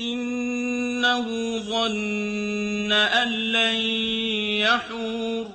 إِنَّهُ ظَنَّ أَن لَّن يَحُورَ.